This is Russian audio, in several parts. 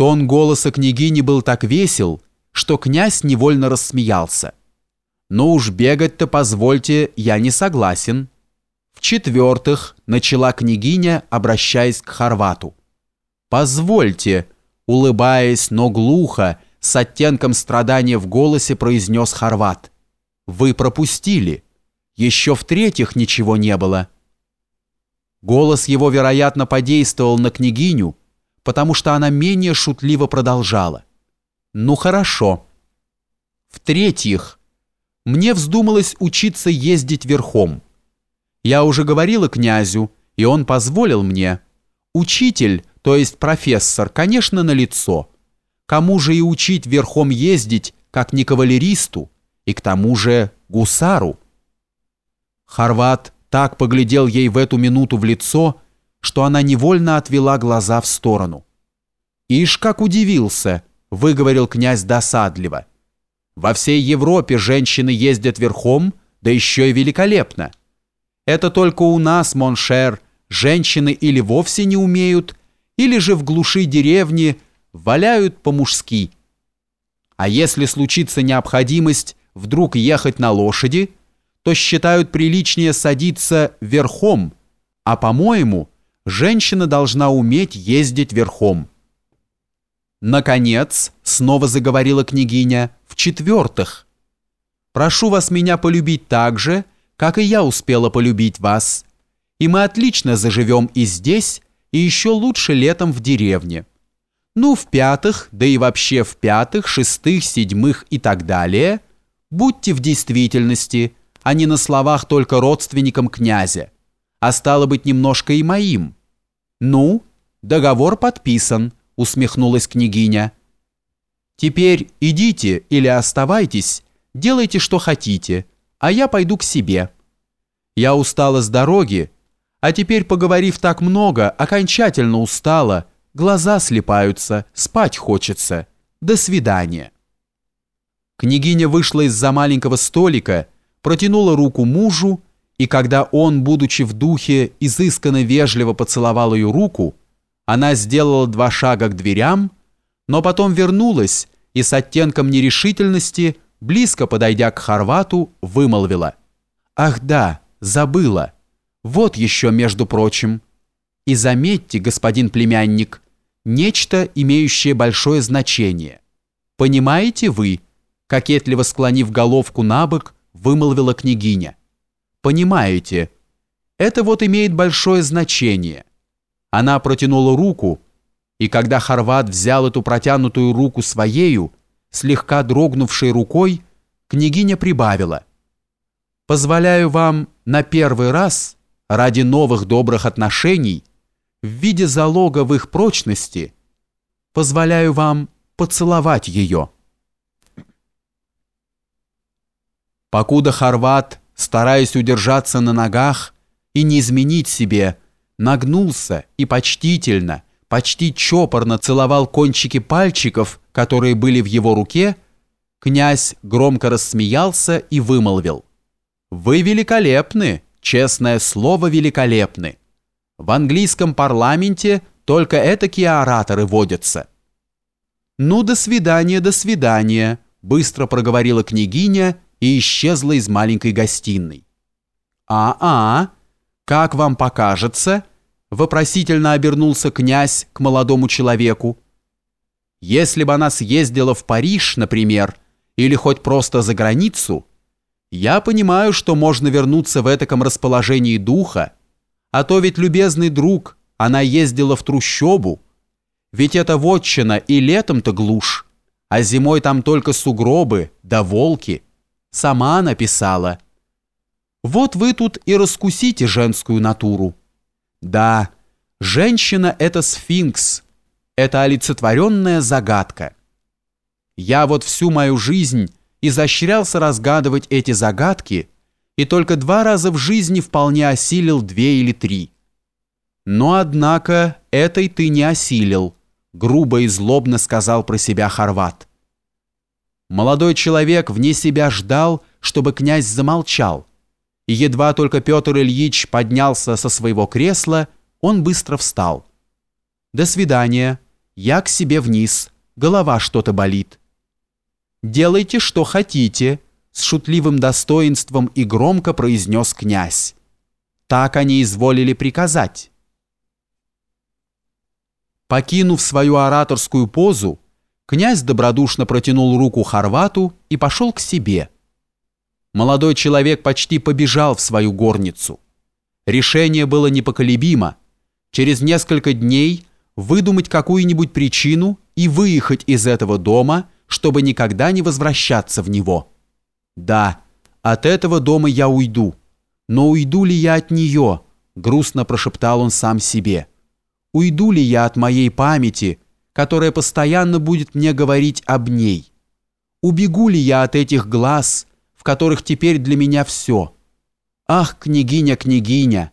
Тон голоса княгини был так весел, что князь невольно рассмеялся. «Ну уж бегать-то позвольте, я не согласен». В-четвертых, начала княгиня, обращаясь к Хорвату. «Позвольте», улыбаясь, но глухо, с оттенком страдания в голосе произнес Хорват. «Вы пропустили. Еще в-третьих ничего не было». Голос его, вероятно, подействовал на княгиню, потому что она менее шутливо продолжала. «Ну хорошо. В-третьих, мне вздумалось учиться ездить верхом. Я уже говорила князю, и он позволил мне. Учитель, то есть профессор, конечно, на лицо. Кому же и учить верхом ездить, как не кавалеристу, и к тому же гусару?» Хорват так поглядел ей в эту минуту в лицо, что она невольно отвела глаза в сторону. «Ишь, как удивился!» — выговорил князь досадливо. «Во всей Европе женщины ездят верхом, да еще и великолепно. Это только у нас, mon cher, женщины или вовсе не умеют, или же в глуши деревни валяют по-мужски. А если случится необходимость вдруг ехать на лошади, то считают приличнее садиться верхом, а, по-моему, женщина должна уметь ездить верхом. Наконец, снова заговорила княгиня, в-четвертых. Прошу вас меня полюбить так же, как и я успела полюбить вас. И мы отлично заживем и здесь, и еще лучше летом в деревне. Ну, в-пятых, да и вообще в-пятых, шестых, седьмых и так далее, будьте в действительности, а не на словах только родственникам князя а стало быть немножко и моим. Ну, договор подписан, усмехнулась княгиня. Теперь идите или оставайтесь, делайте что хотите, а я пойду к себе. Я устала с дороги, а теперь, поговорив так много, окончательно устала, глаза слепаются, спать хочется. До свидания. Княгиня вышла из-за маленького столика, протянула руку мужу и когда он, будучи в духе, изысканно вежливо поцеловал ее руку, она сделала два шага к дверям, но потом вернулась и с оттенком нерешительности, близко подойдя к Хорвату, вымолвила. «Ах да, забыла. Вот еще, между прочим. И заметьте, господин племянник, нечто, имеющее большое значение. Понимаете вы?» Кокетливо склонив головку на бок, вымолвила княгиня понимаете, это вот имеет большое значение. Она протянула руку, и когда Хорват взял эту протянутую руку своею, слегка дрогнувшей рукой, княгиня прибавила. «Позволяю вам на первый раз, ради новых добрых отношений, в виде залога в их прочности, позволяю вам поцеловать ее». Покуда Хорват стараясь удержаться на ногах и не изменить себе, нагнулся и почтительно, почти чопорно целовал кончики пальчиков, которые были в его руке, князь громко рассмеялся и вымолвил. «Вы великолепны, честное слово великолепны. В английском парламенте только этакие ораторы водятся». «Ну, до свидания, до свидания», быстро проговорила княгиня и исчезла из маленькой гостиной. «А-а, как вам покажется?» – вопросительно обернулся князь к молодому человеку. «Если бы она съездила в Париж, например, или хоть просто за границу, я понимаю, что можно вернуться в этаком расположении духа, а то ведь, любезный друг, она ездила в трущобу, ведь это вотчина и летом-то глушь, а зимой там только сугробы да волки». Сама написала. Вот вы тут и раскусите женскую натуру. Да, женщина – это сфинкс, это олицетворенная загадка. Я вот всю мою жизнь изощрялся разгадывать эти загадки и только два раза в жизни вполне осилил две или три. Но, однако, этой ты не осилил, грубо и злобно сказал про себя Хорват. Молодой человек вне себя ждал, чтобы князь замолчал. И едва только Петр Ильич поднялся со своего кресла, он быстро встал. «До свидания. Я к себе вниз, голова что-то болит. Делайте, что хотите, с шутливым достоинством и громко произнес князь. Так они изволили приказать. Покинув свою ораторскую позу, князь добродушно протянул руку Хорвату и пошел к себе. Молодой человек почти побежал в свою горницу. Решение было непоколебимо. Через несколько дней выдумать какую-нибудь причину и выехать из этого дома, чтобы никогда не возвращаться в него. Да, от этого дома я уйду. Но уйду ли я от нее? Грустно прошептал он сам себе. Уйду ли я от моей памяти, которая постоянно будет мне говорить об ней? Убегу ли я от этих глаз, в которых теперь для меня все? Ах, княгиня, княгиня!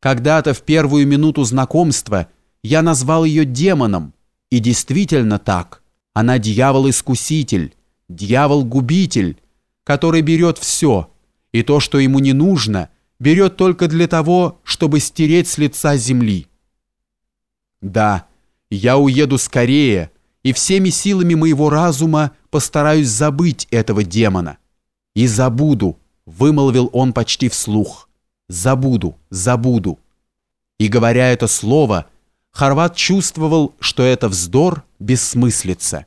Когда-то в первую минуту знакомства я назвал ее демоном, и действительно так. Она дьявол-искуситель, дьявол-губитель, который берет все, и то, что ему не нужно, берет только для того, чтобы стереть с лица земли. Да, я уеду скорее и всеми силами моего разума постараюсь забыть этого демона. И забуду, вымолвил он почти вслух. Забуду, забуду. И говоря это слово, Хорват чувствовал, что это вздор, бессмыслица.